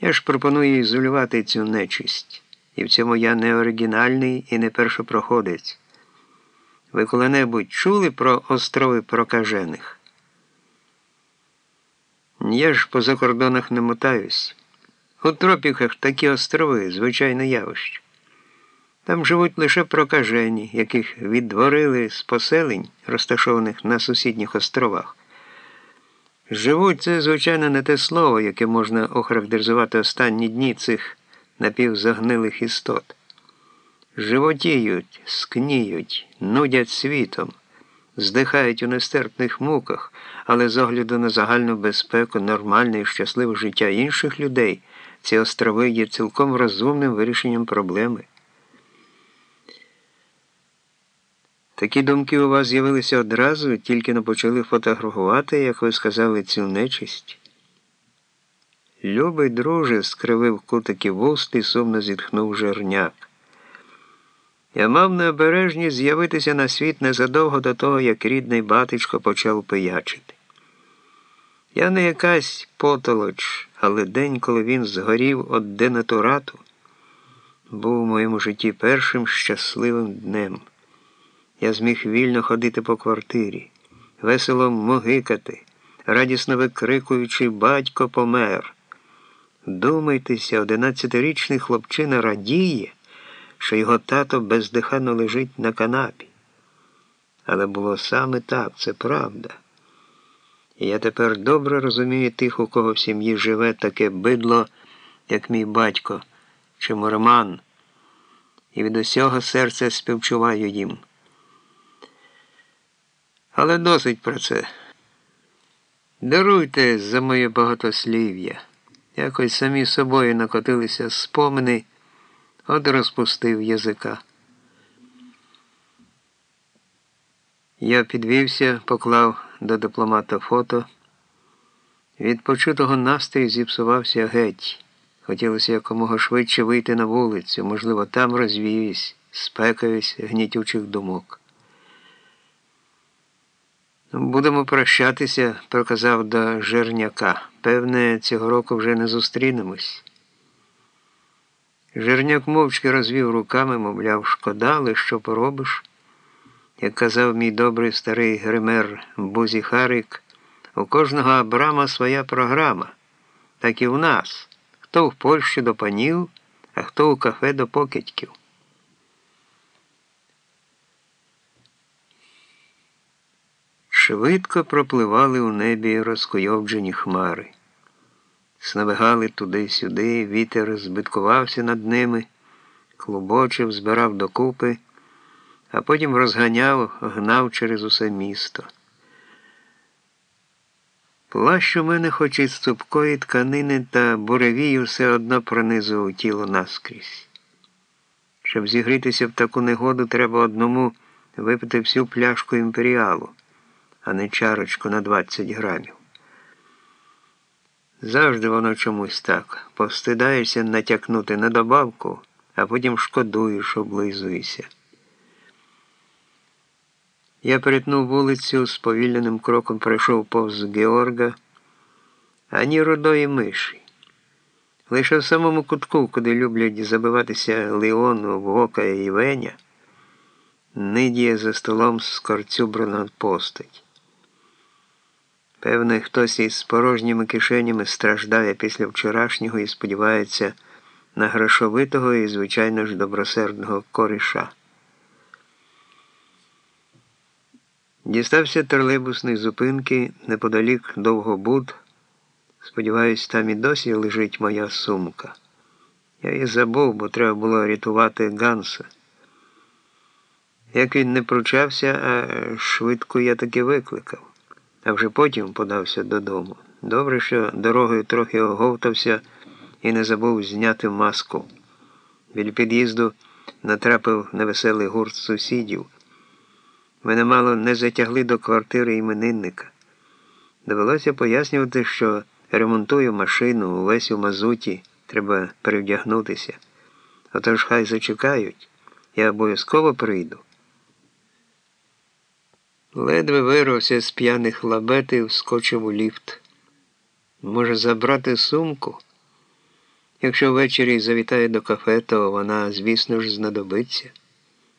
Я ж пропоную ізолювати цю нечисть. І в цьому я не оригінальний і не першопроходець. Ви коли-небудь чули про острови прокажених? Я ж по закордонах не мотаюсь. У тропіках такі острови звичайне явище. Там живуть лише прокажені, яких віддворили з поселень, розташованих на сусідніх островах. Живуть це, звичайно, не те слово, яке можна охарактеризувати останні дні цих напівзагнилих істот. Животіють, скніють, нудять світом, здихають у нестерпних муках, але з огляду на загальну безпеку, нормальне і щасливе життя інших людей, ці острови є цілком розумним вирішенням проблеми. Такі думки у вас з'явилися одразу, тільки не почали фотографувати, як ви сказали, цю нечисть. Любий друже, скривив кутики вуст і сумно зітхнув жерняк. Я мав необережність з'явитися на світ незадовго до того, як рідний батечко почав пиячити. Я не якась потолоч, але день, коли він згорів від денатурату, був у моєму житті першим щасливим днем. Я зміг вільно ходити по квартирі, весело могикати, радісно викрикуючи Батько помер. Думайтеся, одинадцятирічний хлопчина радіє, що його тато бездиханно лежить на канапі. Але було саме так, це правда. І я тепер добре розумію тих, у кого в сім'ї живе таке бидло, як мій батько чи Морман, і від усього серця співчуваю їм. Але досить про це. Даруйте за моє багатослів'я. Якось самі собою накотилися спомини, от розпустив язика. Я підвівся, поклав до дипломата фото. Від почутого настрій зіпсувався геть. Хотілося якомога швидше вийти на вулицю, можливо, там розвіюсь, спекаюсь гнітючих думок. Будемо прощатися, проказав до Жерняка. Певне, цього року вже не зустрінемось. Жерняк мовчки розвів руками, мовляв, шкода, але що поробиш. Як казав мій добрий старий гример Бузі Харик, у кожного Абрама своя програма, так і в нас. Хто в Польщі до панів, а хто у кафе до покидьків. Швидко пропливали у небі розкуйовджені хмари. Сновигали туди-сюди, вітер збиткувався над ними, клубочив, збирав докупи, а потім розганяв, гнав через усе місто. Плащ у мене, хоч із цупкої тканини та буревію все одно пронизував тіло наскрізь. Щоб зігрітися в таку негоду, треба одному випити всю пляшку імперіалу а не чарочку на 20 грамів. Завжди воно чомусь так. Повстидаєшся натякнути на добавку, а потім шкодуєш, облизуєшся. Я перетнув вулицю, з повільненим кроком пройшов повз Георга, ані рудої миші. Лише в самому кутку, куди люблять забиватися Леону, Вока і Веня, нидіє за столом скорцюбрана постать. Певне, хтось із порожніми кишенями страждає після вчорашнього і сподівається на грошовитого і, звичайно ж, добросердного кориша. Дістався тролейбусної зупинки неподалік Довгобуд. Сподіваюсь, там і досі лежить моя сумка. Я її забув, бо треба було рятувати Ганса. Як він не пручався, а швидко я таки викликав а вже потім подався додому. Добре, що дорогою трохи оговтався і не забув зняти маску. Біля під'їзду натрапив невеселий гурт сусідів. Мене мало не затягли до квартири іменинника. Довелося пояснювати, що ремонтую машину увесь у мазуті, треба перевдягнутися. Отож хай зачекають, я обов'язково прийду. Ледве вирвався з п'яних лабет і вскочив у ліфт. Може, забрати сумку? Якщо ввечері завітає до кафе, то вона, звісно ж, знадобиться.